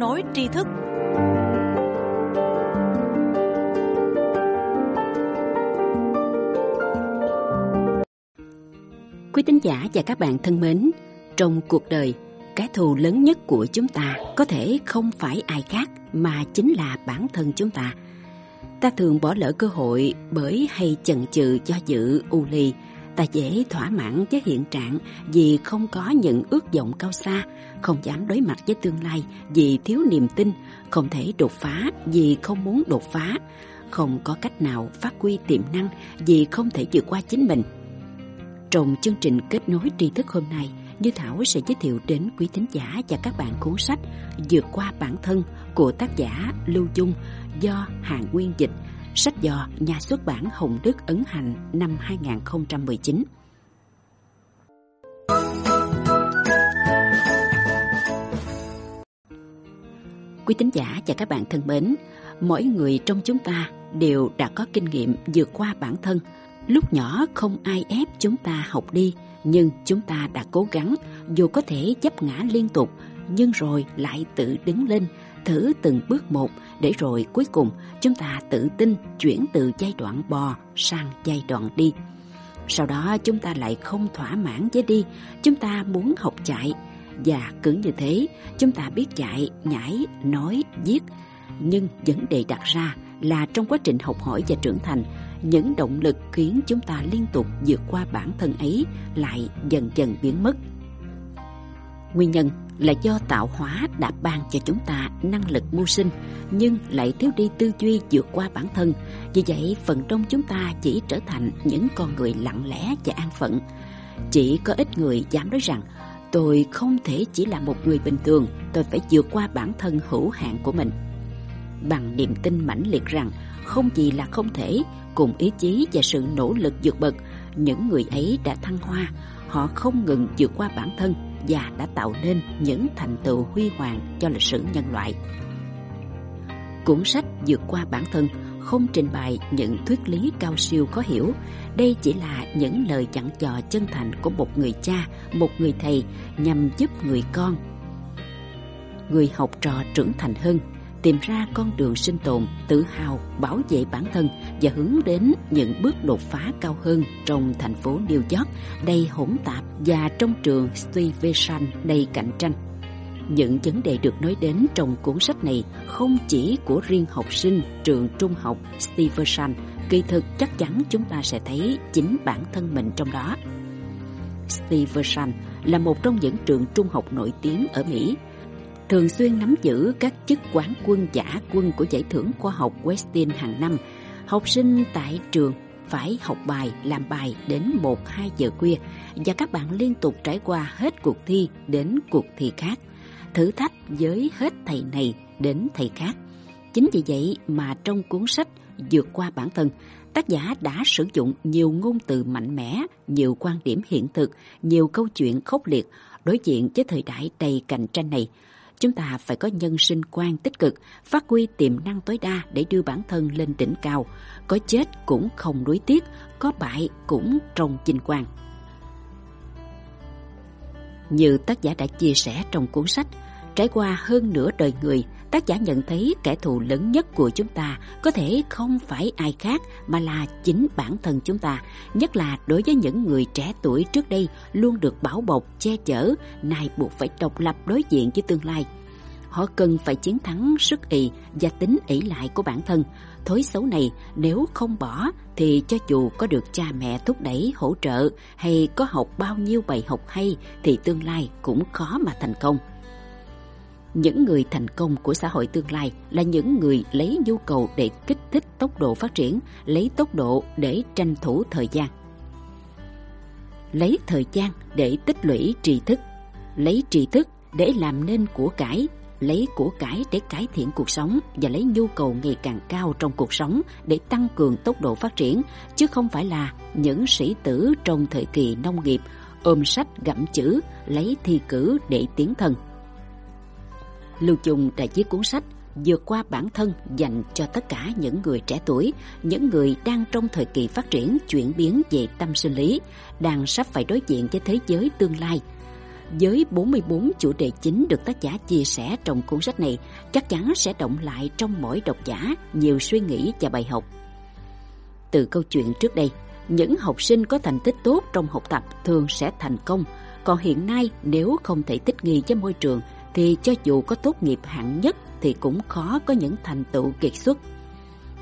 nối tri thức Quý tín giả và các bạn thân mến, trong cuộc đời, cái thù lớn nhất của chúng ta có thể không phải ai khác mà chính là bản thân chúng ta. Ta thường bỏ lỡ cơ hội bởi hay chần chừ do dự u lì ta dễ thỏa mãn với hiện trạng vì không có những ước vọng cao xa, không dám đối mặt với tương lai vì thiếu niềm tin, không thể đột phá vì không muốn đột phá, không có cách nào phát huy tiềm năng vì không thể vượt qua chính mình. Trong chương trình kết nối tri thức hôm nay, Như Thảo sẽ giới thiệu đến quý thính giả và các bạn cuốn sách Vượt qua bản thân của tác giả Lưu Dung do Hàng Nguyên dịch, sách do nhà xuất bản Hồng Đức ấn hành năm 2019. Quý tín giả và các bạn thân mến, mỗi người trong chúng ta đều đã có kinh nghiệm vượt qua bản thân. Lúc nhỏ không ai ép chúng ta học đi, nhưng chúng ta đã cố gắng, dù có thể chấp ngã liên tục, nhưng rồi lại tự đứng lên, thử từng bước một, để rồi cuối cùng chúng ta tự tin chuyển từ giai đoạn bò sang giai đoạn đi. Sau đó chúng ta lại không thỏa mãn với đi, chúng ta muốn học chạy. Và cứ như thế, chúng ta biết chạy, nhảy, nói, viết. Nhưng vấn đề đặt ra là trong quá trình học hỏi và trưởng thành, những động lực khiến chúng ta liên tục vượt qua bản thân ấy lại dần dần biến mất. Nguyên nhân là do tạo hóa đã ban cho chúng ta năng lực mưu sinh nhưng lại thiếu đi tư duy vượt qua bản thân. Vì vậy, phần đông chúng ta chỉ trở thành những con người lặng lẽ và an phận. Chỉ có ít người dám nói rằng tôi không thể chỉ là một người bình thường, tôi phải vượt qua bản thân hữu hạn của mình. Bằng niềm tin mãnh liệt rằng không gì là không thể, cùng ý chí và sự nỗ lực vượt bậc, những người ấy đã thăng hoa, họ không ngừng vượt qua bản thân và đã tạo nên những thành tựu huy hoàng cho lịch sử nhân loại. Cuốn sách vượt qua bản thân không trình bày những thuyết lý cao siêu khó hiểu. Đây chỉ là những lời dặn dò chân thành của một người cha, một người thầy nhằm giúp người con, người học trò trưởng thành hơn, tìm ra con đường sinh tồn, tự hào, bảo vệ bản thân và hướng đến những bước đột phá cao hơn trong thành phố New York đầy hỗn tạp và trong trường Stuyvesant đầy cạnh tranh. Những vấn đề được nói đến trong cuốn sách này không chỉ của riêng học sinh trường trung học Stuyvesant, kỳ thực chắc chắn chúng ta sẽ thấy chính bản thân mình trong đó. Stuyvesant là một trong những trường trung học nổi tiếng ở Mỹ thường xuyên nắm giữ các chức quán quân giả quân của giải thưởng khoa học Westin hàng năm. Học sinh tại trường phải học bài, làm bài đến 1-2 giờ khuya và các bạn liên tục trải qua hết cuộc thi đến cuộc thi khác. Thử thách với hết thầy này đến thầy khác. Chính vì vậy mà trong cuốn sách Vượt qua bản thân, tác giả đã sử dụng nhiều ngôn từ mạnh mẽ, nhiều quan điểm hiện thực, nhiều câu chuyện khốc liệt đối diện với thời đại đầy cạnh tranh này chúng ta phải có nhân sinh quan tích cực, phát huy tiềm năng tối đa để đưa bản thân lên đỉnh cao. Có chết cũng không nuối tiếc, có bại cũng trong chinh quang. Như tác giả đã chia sẻ trong cuốn sách, trải qua hơn nửa đời người, tác giả nhận thấy kẻ thù lớn nhất của chúng ta có thể không phải ai khác mà là chính bản thân chúng ta. Nhất là đối với những người trẻ tuổi trước đây luôn được bảo bọc, che chở, nay buộc phải độc lập đối diện với tương lai. Họ cần phải chiến thắng sức ì và tính ỷ lại của bản thân. Thói xấu này nếu không bỏ thì cho dù có được cha mẹ thúc đẩy hỗ trợ hay có học bao nhiêu bài học hay thì tương lai cũng khó mà thành công. Những người thành công của xã hội tương lai là những người lấy nhu cầu để kích thích tốc độ phát triển, lấy tốc độ để tranh thủ thời gian. Lấy thời gian để tích lũy tri thức, lấy tri thức để làm nên của cải, lấy của cải để cải thiện cuộc sống và lấy nhu cầu ngày càng cao trong cuộc sống để tăng cường tốc độ phát triển, chứ không phải là những sĩ tử trong thời kỳ nông nghiệp ôm sách gặm chữ, lấy thi cử để tiến thân. Lưu Chung đã viết cuốn sách vượt qua bản thân dành cho tất cả những người trẻ tuổi, những người đang trong thời kỳ phát triển chuyển biến về tâm sinh lý, đang sắp phải đối diện với thế giới tương lai. với 44 chủ đề chính được tác giả chia sẻ trong cuốn sách này chắc chắn sẽ động lại trong mỗi độc giả nhiều suy nghĩ và bài học. Từ câu chuyện trước đây, những học sinh có thành tích tốt trong học tập thường sẽ thành công, còn hiện nay nếu không thể thích nghi với môi trường thì cho dù có tốt nghiệp hạng nhất thì cũng khó có những thành tựu kiệt xuất.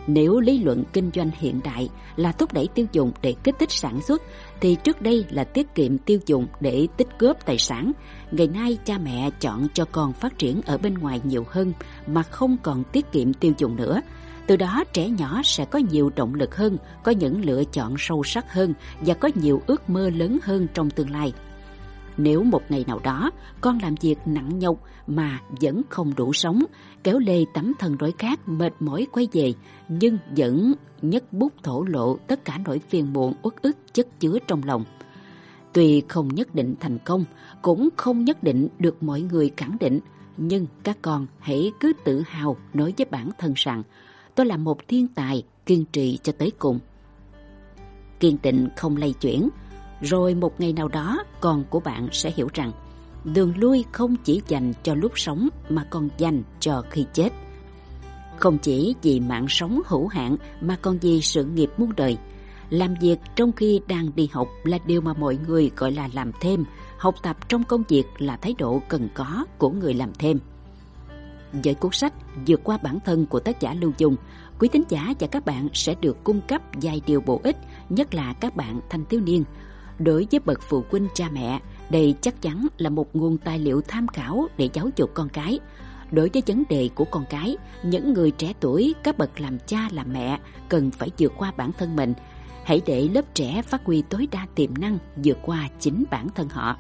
Nếu lý luận kinh doanh hiện đại là thúc đẩy tiêu dùng để kích thích sản xuất, thì trước đây là tiết kiệm tiêu dùng để tích góp tài sản. Ngày nay cha mẹ chọn cho con phát triển ở bên ngoài nhiều hơn mà không còn tiết kiệm tiêu dùng nữa. Từ đó trẻ nhỏ sẽ có nhiều động lực hơn, có những lựa chọn sâu sắc hơn và có nhiều ước mơ lớn hơn trong tương lai. Nếu một ngày nào đó con làm việc nặng nhọc mà vẫn không đủ sống, kéo lê tấm thân đối khác mệt mỏi quay về, nhưng vẫn nhấc bút thổ lộ tất cả nỗi phiền muộn uất ức chất chứa trong lòng. Tuy không nhất định thành công, cũng không nhất định được mọi người khẳng định, nhưng các con hãy cứ tự hào nói với bản thân rằng tôi là một thiên tài kiên trì cho tới cùng. Kiên tịnh không lay chuyển, rồi một ngày nào đó con của bạn sẽ hiểu rằng đường lui không chỉ dành cho lúc sống mà còn dành cho khi chết. Không chỉ vì mạng sống hữu hạn mà còn vì sự nghiệp muôn đời. Làm việc trong khi đang đi học là điều mà mọi người gọi là làm thêm. Học tập trong công việc là thái độ cần có của người làm thêm. Với cuốn sách vượt qua bản thân của tác giả Lưu Dung, quý tín giả và các bạn sẽ được cung cấp vài điều bổ ích, nhất là các bạn thanh thiếu niên. Đối với bậc phụ huynh cha mẹ, đây chắc chắn là một nguồn tài liệu tham khảo để giáo dục con cái. Đối với vấn đề của con cái, những người trẻ tuổi, các bậc làm cha làm mẹ cần phải vượt qua bản thân mình. Hãy để lớp trẻ phát huy tối đa tiềm năng vượt qua chính bản thân họ.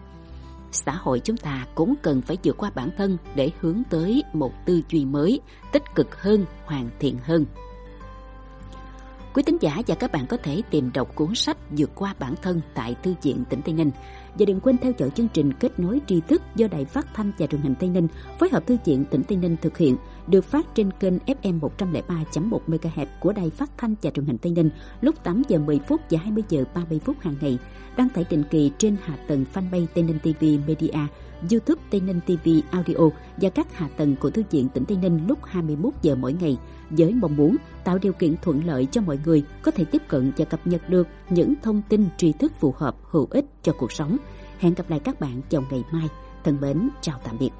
Xã hội chúng ta cũng cần phải vượt qua bản thân để hướng tới một tư duy mới, tích cực hơn, hoàn thiện hơn. Quý tín giả và các bạn có thể tìm đọc cuốn sách vượt qua bản thân tại thư viện tỉnh Tây Ninh. Và đừng quên theo dõi chương trình kết nối tri thức do Đài Phát thanh và Truyền hình Tây Ninh phối hợp thư viện tỉnh Tây Ninh thực hiện, được phát trên kênh FM 103.1 MHz của Đài Phát thanh và Truyền hình Tây Ninh lúc 8 giờ 10 phút và 20 giờ 30 phút hàng ngày, đăng tải định kỳ trên hạ tầng fanpage Tây Ninh TV Media, YouTube Tây Ninh TV Audio và các hạ tầng của thư viện tỉnh Tây Ninh lúc 21 giờ mỗi ngày với mong muốn tạo điều kiện thuận lợi cho mọi người có thể tiếp cận và cập nhật được những thông tin tri thức phù hợp hữu ích cho cuộc sống. Hẹn gặp lại các bạn vào ngày mai. Thân mến, chào tạm biệt.